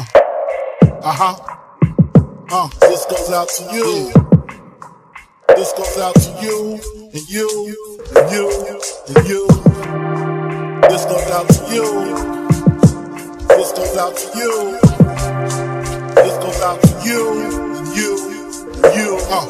Uh, uh huh. Uh, this goes out to you. This goes out to you, and you, and you, and you. This goes out to you. This goes out to you. This goes out to you, and you, and you. Uh.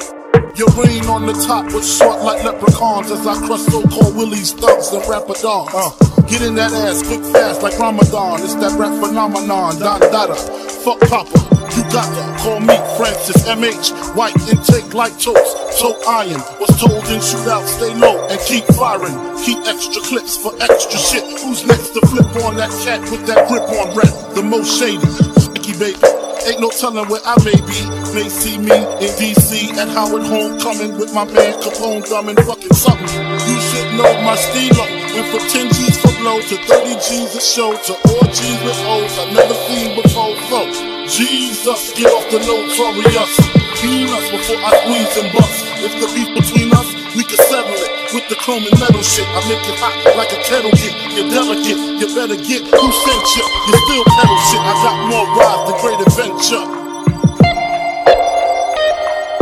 Your reign on the top was short like leprechauns as I crush so-called willies, thugs, and rapadons. Uh, get in that ass quick fast like Ramadan. It's that rap phenomenon, Don Dada. Fuck Papa, you got to call me Francis MH. White intake like toast, toe iron. Was told in shootout, stay low and keep firing. Keep extra clips for extra shit. Who's next to flip on that cat with that grip on rap? The most shady, Sticky baby. Ain't no telling where I may be. May see me in DC at Howard Homecoming with my man Capone drumming fucking something. You should know my stilo. Went from 10 G's for blow to 30 G's a show to all G's with O's I never seen before. Flow. Jesus, get off the notorious. Peanuts before I squeeze and bust. If the beef between us, we can settle it with the chrome and metal shit. I make it hot like a kettle get. You're delicate, you better get who sent you. You still pedal shit. I got more rides than great adventure.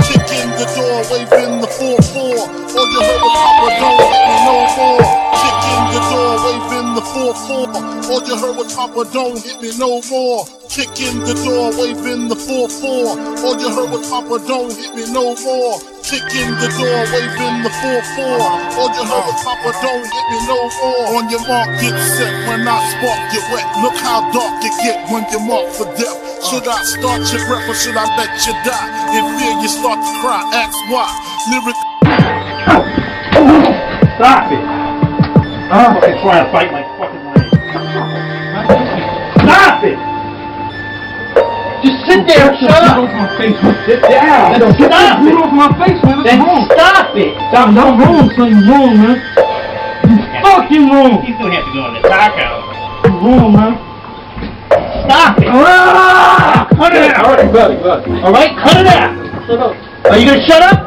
Kick in the door, waving the 4-4. All you heard was Papa, don't hit me no more. Kick in All you heard was Papa, don't hit me no more. Kick in the door, waving the 4-4. All you heard was Papa, don't hit me no more. Kick in the door, waving the 4-4. All you heard was Papa, don't hit me no more. On your mark, get set. When I spark, get wet. Look how dark it get when you're marked for death. Should I start your breath or should I let you die? In fear, you start to cry. Ask why. Lyric. Stop it! I'm fucking trying to fight my Just sit there, and shut Get up! off my face. Sit down! Then get Stop that it! off my face, man. That's Then wrong. stop it! Stop, no wrong. Something's wrong, man. You fucking wrong. He's gonna have to go in the taco. You wrong, man. Stop it! Ah! Cut it out! Alright, got it, got it. Alright, cut it out! Shut up. Are you gonna shut up?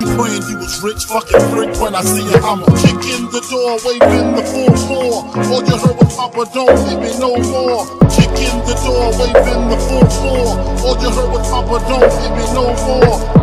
Praying you was rich, fucking freak when I see you, I'ma kick in the door, waving the 4-4. All you heard was Papa, don't hit me no more. Kick in the door, waving the war. All you heard was Papa Don't get me no more.